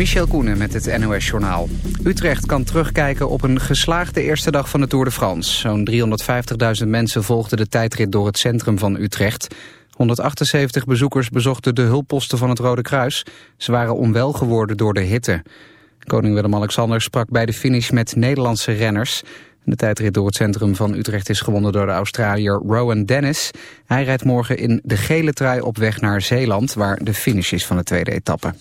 Michel Koenen met het NOS-journaal. Utrecht kan terugkijken op een geslaagde eerste dag van de Tour de France. Zo'n 350.000 mensen volgden de tijdrit door het centrum van Utrecht. 178 bezoekers bezochten de hulpposten van het Rode Kruis. Ze waren onwel geworden door de hitte. Koning Willem-Alexander sprak bij de finish met Nederlandse renners. De tijdrit door het centrum van Utrecht is gewonnen door de Australiër Rowan Dennis. Hij rijdt morgen in de gele trui op weg naar Zeeland... waar de finish is van de tweede etappe.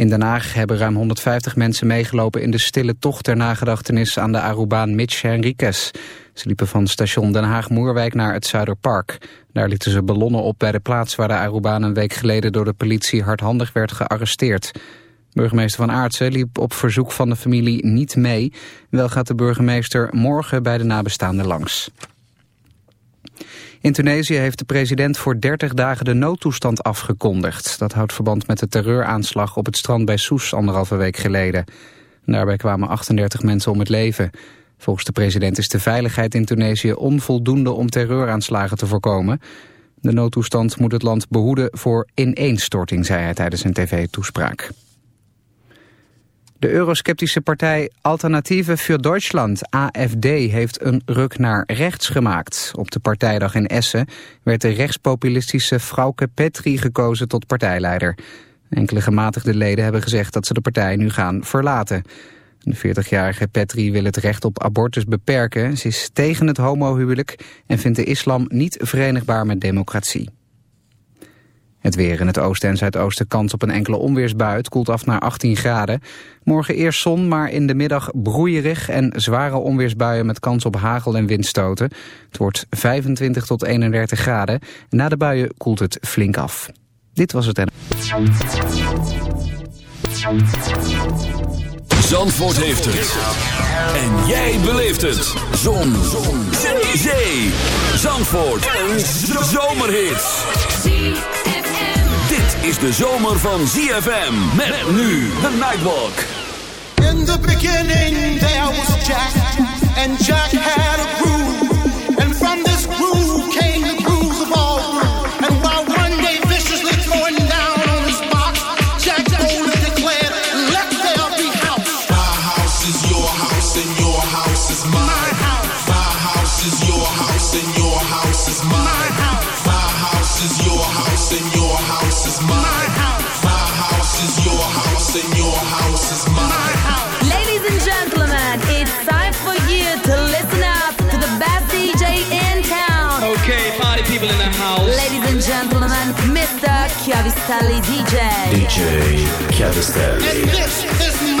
In Den Haag hebben ruim 150 mensen meegelopen in de stille tocht ter nagedachtenis aan de Arubaan Mitch Henriquez. Ze liepen van station Den Haag-Moerwijk naar het Zuiderpark. Daar lieten ze ballonnen op bij de plaats waar de Arubaan een week geleden door de politie hardhandig werd gearresteerd. Burgemeester Van Aartsen liep op verzoek van de familie niet mee. Wel gaat de burgemeester morgen bij de nabestaanden langs. In Tunesië heeft de president voor 30 dagen de noodtoestand afgekondigd. Dat houdt verband met de terreuraanslag op het strand bij Soes anderhalve week geleden. Daarbij kwamen 38 mensen om het leven. Volgens de president is de veiligheid in Tunesië onvoldoende om terreuraanslagen te voorkomen. De noodtoestand moet het land behoeden voor ineenstorting, zei hij tijdens een tv-toespraak. De eurosceptische partij Alternative für Deutschland, AFD, heeft een ruk naar rechts gemaakt. Op de partijdag in Essen werd de rechtspopulistische Frauke Petri gekozen tot partijleider. Enkele gematigde leden hebben gezegd dat ze de partij nu gaan verlaten. De 40-jarige Petri wil het recht op abortus beperken. Ze is tegen het homohuwelijk en vindt de islam niet verenigbaar met democratie. Het weer in het oosten en zuidoosten kans op een enkele onweersbui. Koelt af naar 18 graden. Morgen eerst zon, maar in de middag broeierig en zware onweersbuien met kans op hagel en windstoten. Het wordt 25 tot 31 graden. Na de buien koelt het flink af. Dit was het en... Zandvoort heeft het. En jij beleeft het. Zon. zon. Zee. Zandvoort. Een zomerhit is de zomer van ZFM. Met nu de Nightwalk. In the beginning there was Jack. And Jack had a groove. And from this groove came Chiavistelli DJ. DJ Chiavistelli.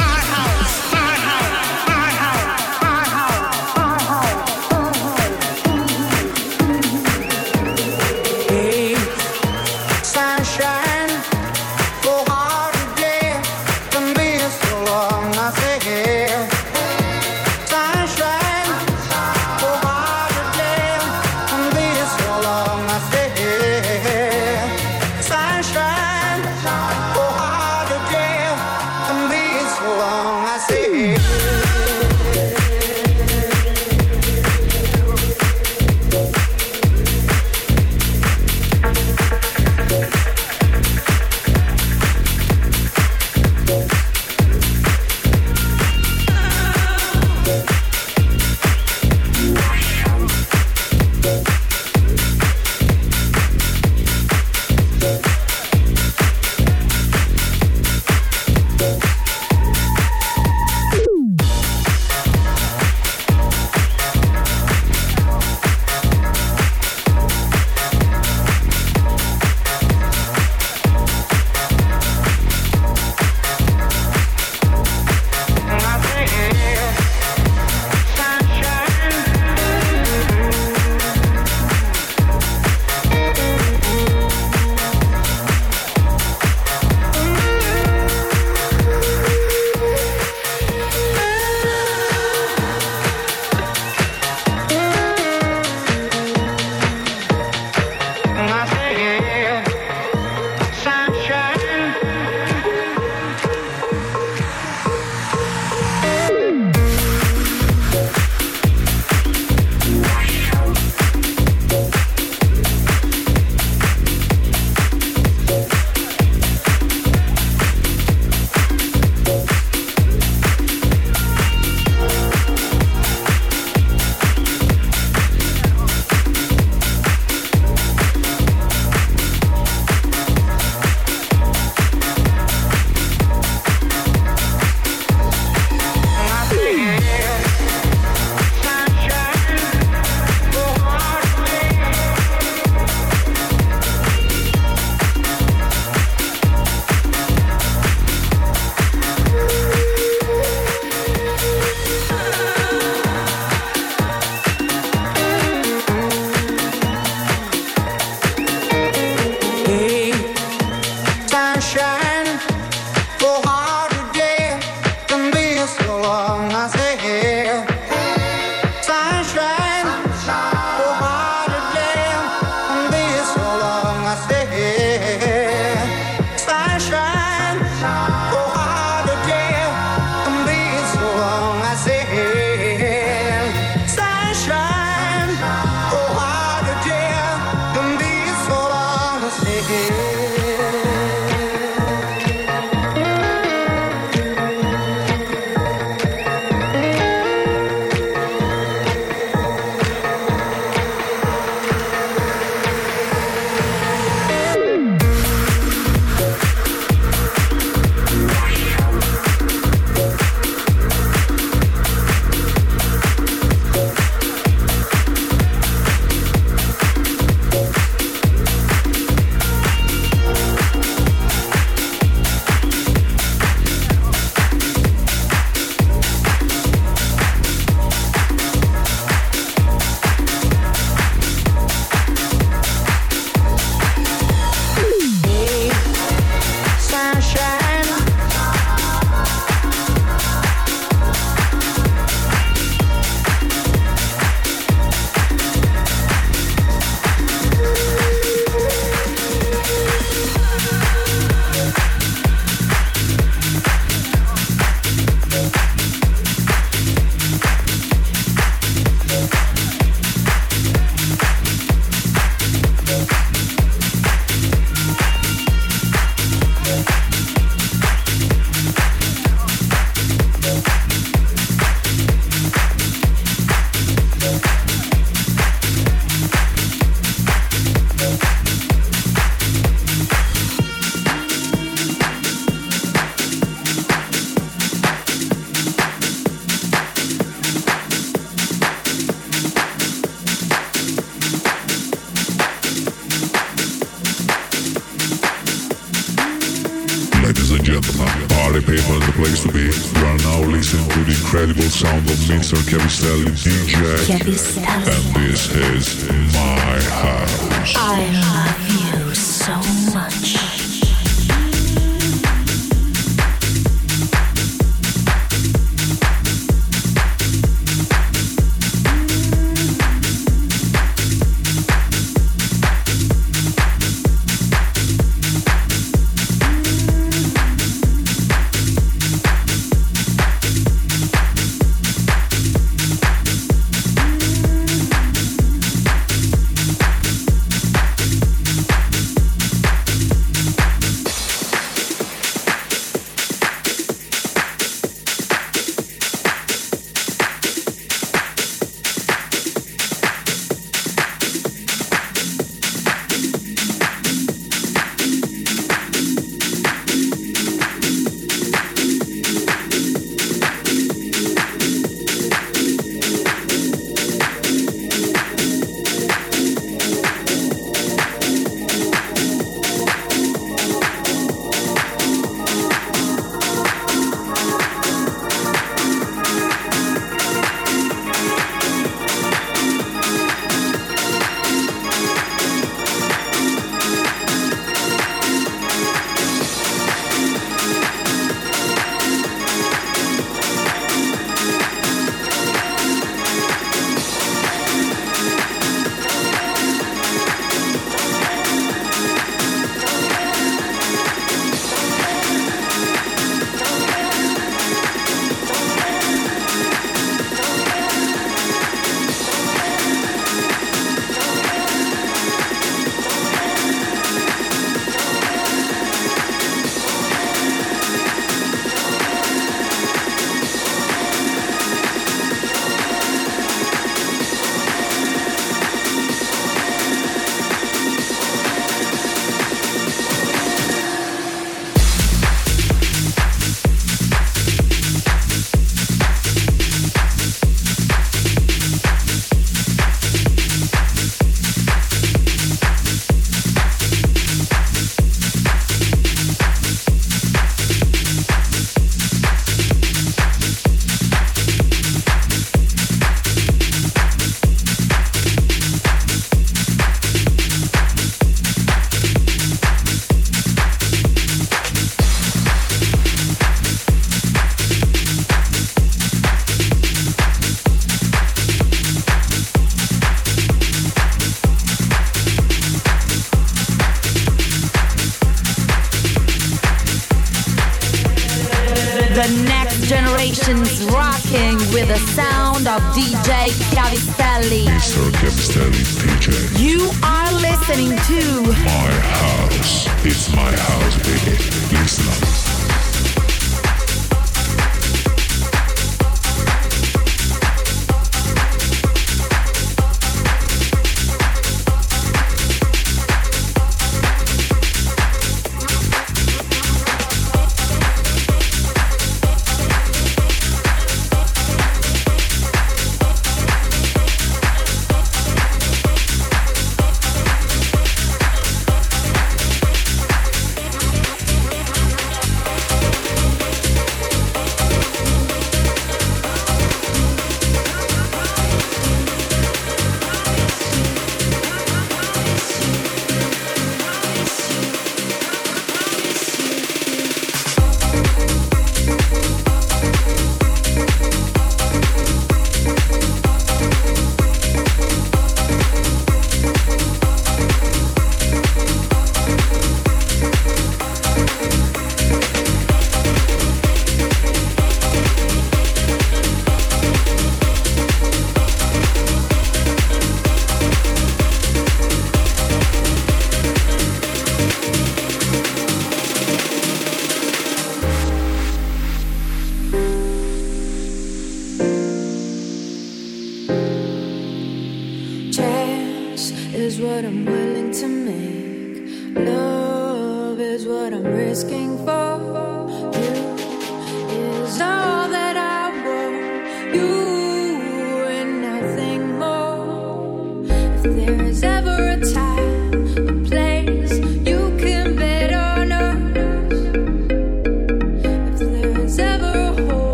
Sally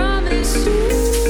promise. you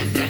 dun, dun.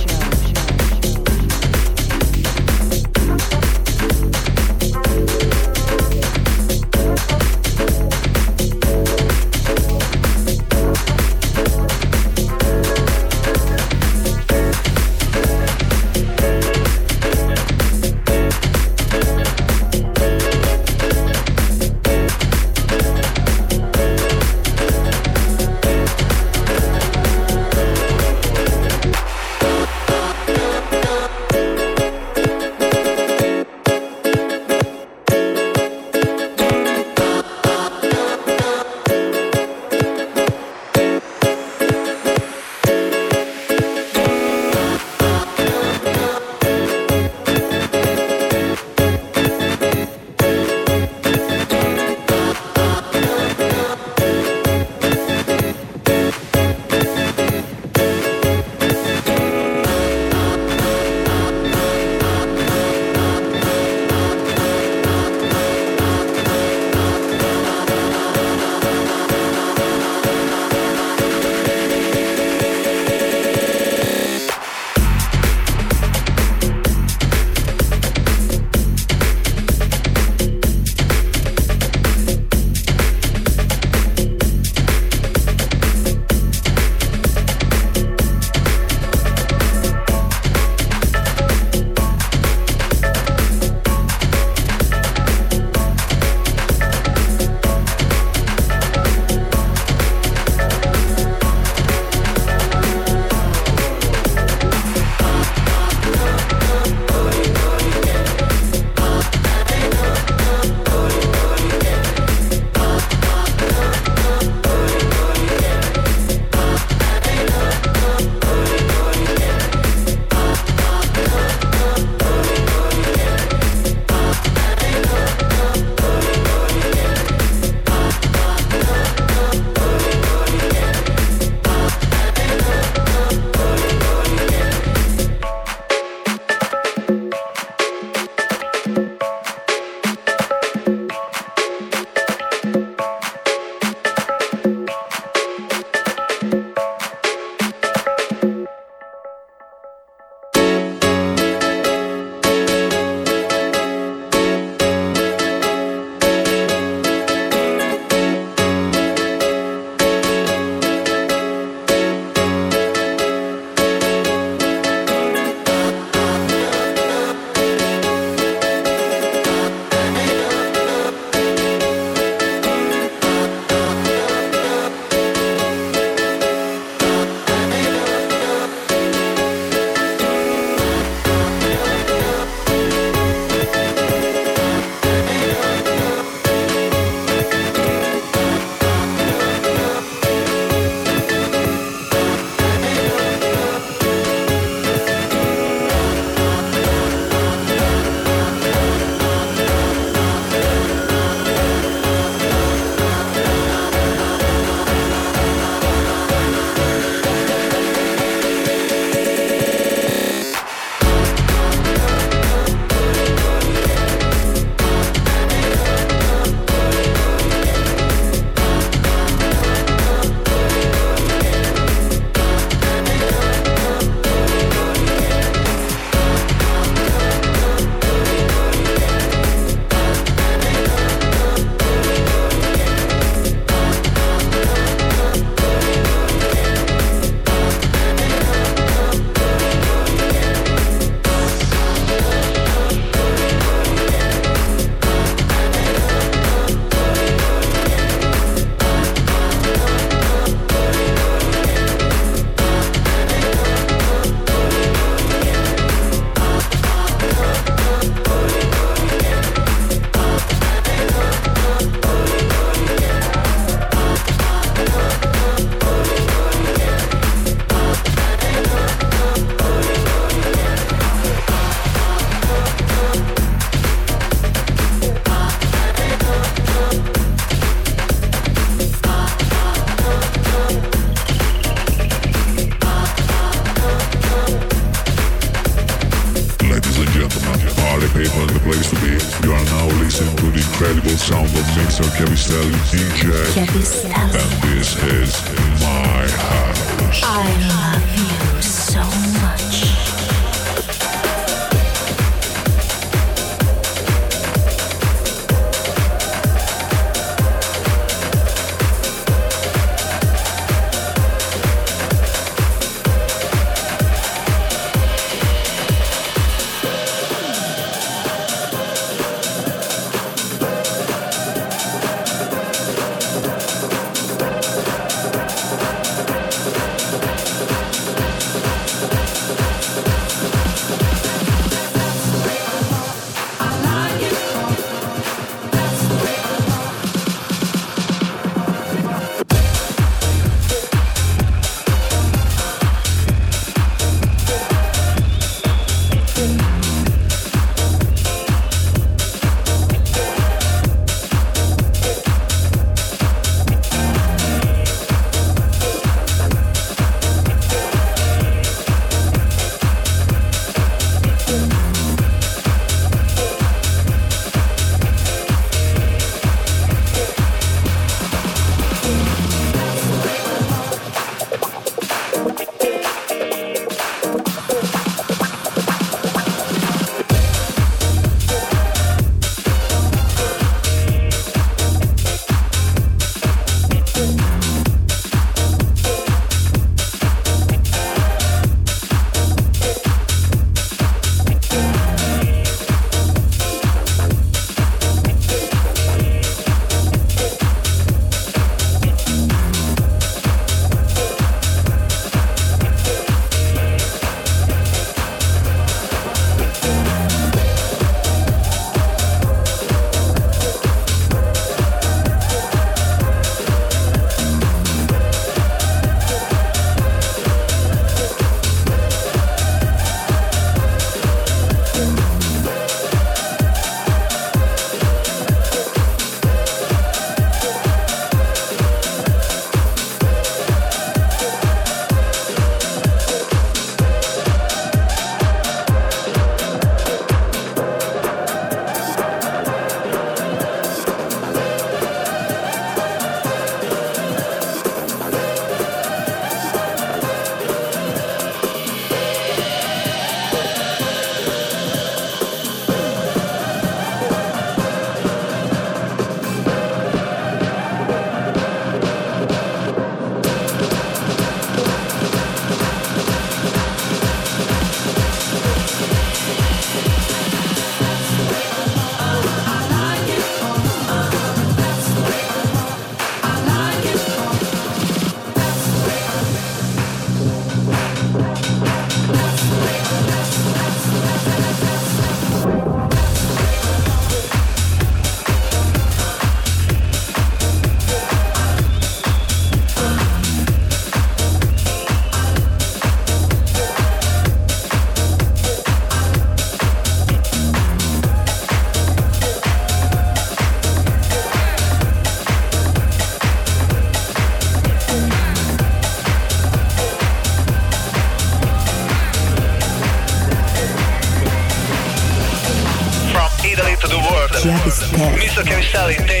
really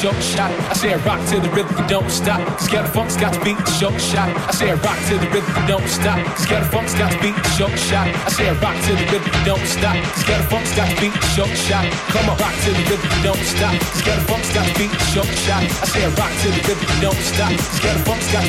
Short shot. I say rock to the rhythm, don't stop. A funk's got to beat short shot. I say rock to the rhythm, don't stop. A funk's got to beat short shot. I say rock to the rhythm, don't stop. A funk's got to beat short shot. Come on, rock to the rhythm, don't stop. Get a got shot. I say rock to the rhythm, don't stop. Get a funk's got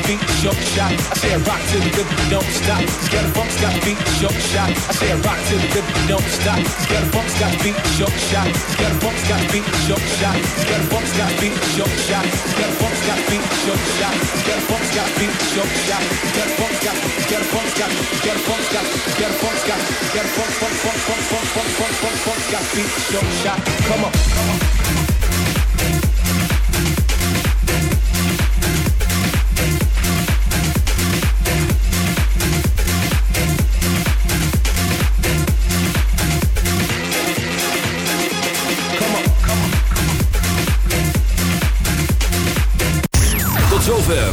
shot. I say rock to the rhythm, don't stop. Get a funk's got short shot. I say rock to the rhythm, don't stop. A got to beat the short shot. A got to beat short shot. A funk's got to beat short shot. A got to beat short shot. A funk's got to beat short shot. A funk's got a funk's got get a funk's got a funk's got a funk's got beat the short shot. On.